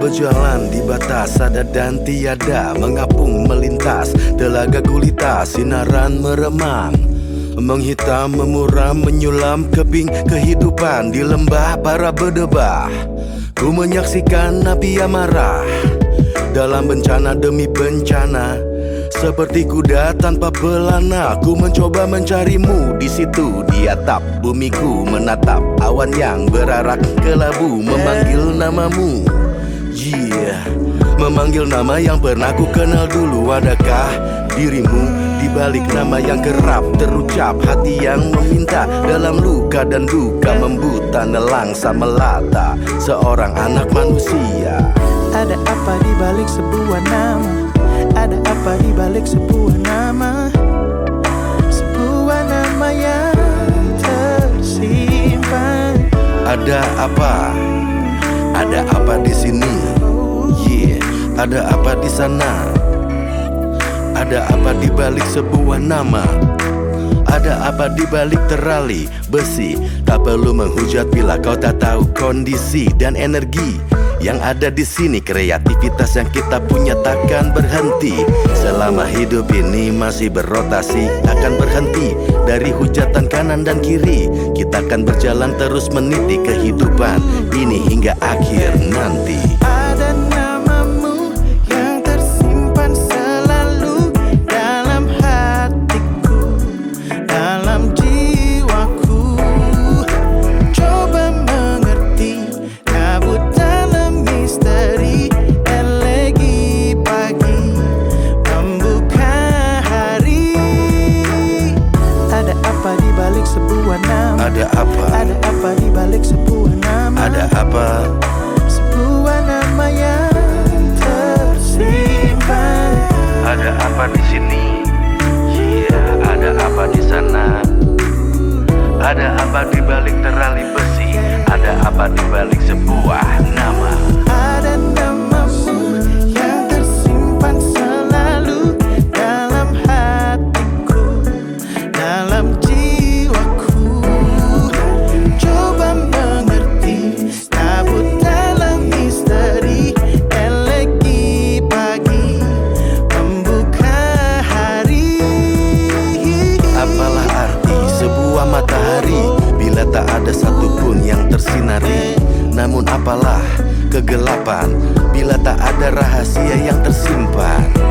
berjalan di batas Ada dan tiada Mengapung melintas Telaga gulita Sinaran meremang Menghitam, memuram, menyulam Kebing kehidupan Di lembah para berdebah. Ku menyaksikan napi amarah Dalam bencana demi bencana Seperti kuda tanpa pelana Ku mencoba mencarimu di situ Di atap bumiku menatap Awan yang berarak kelabu Memanggil namamu Yeah Memanggil nama yang pernah ku kenal dulu Adakah dirimu di balik nama yang kerap terucap Hati yang meminta dalam luka dan duka Membuta nelangsa melata Seorang anak manusia Ada apa di balik sebuah nama? Ada apa di balik sebuah nama? Sebuah nama yang tersimpan. Ada apa? Ada apa di sini? Yeah, ada apa di sana? Ada apa di balik sebuah nama? Ada apa di balik terali besi? Tak perlu menghujat bila kau tak tahu kondisi dan energi yang ada di sini. Kreativitas yang kita punya takkan berhenti selama hidup ini masih berotasi. Takkan berhenti dari hujatan kanan dan kiri. Kita akan berjalan terus meniti kehidupan ini hingga akhir nanti. Ada apa di balik terali besi Ada apa di balik sebuah kapan Bila tak ada rahasia yang tersimpan.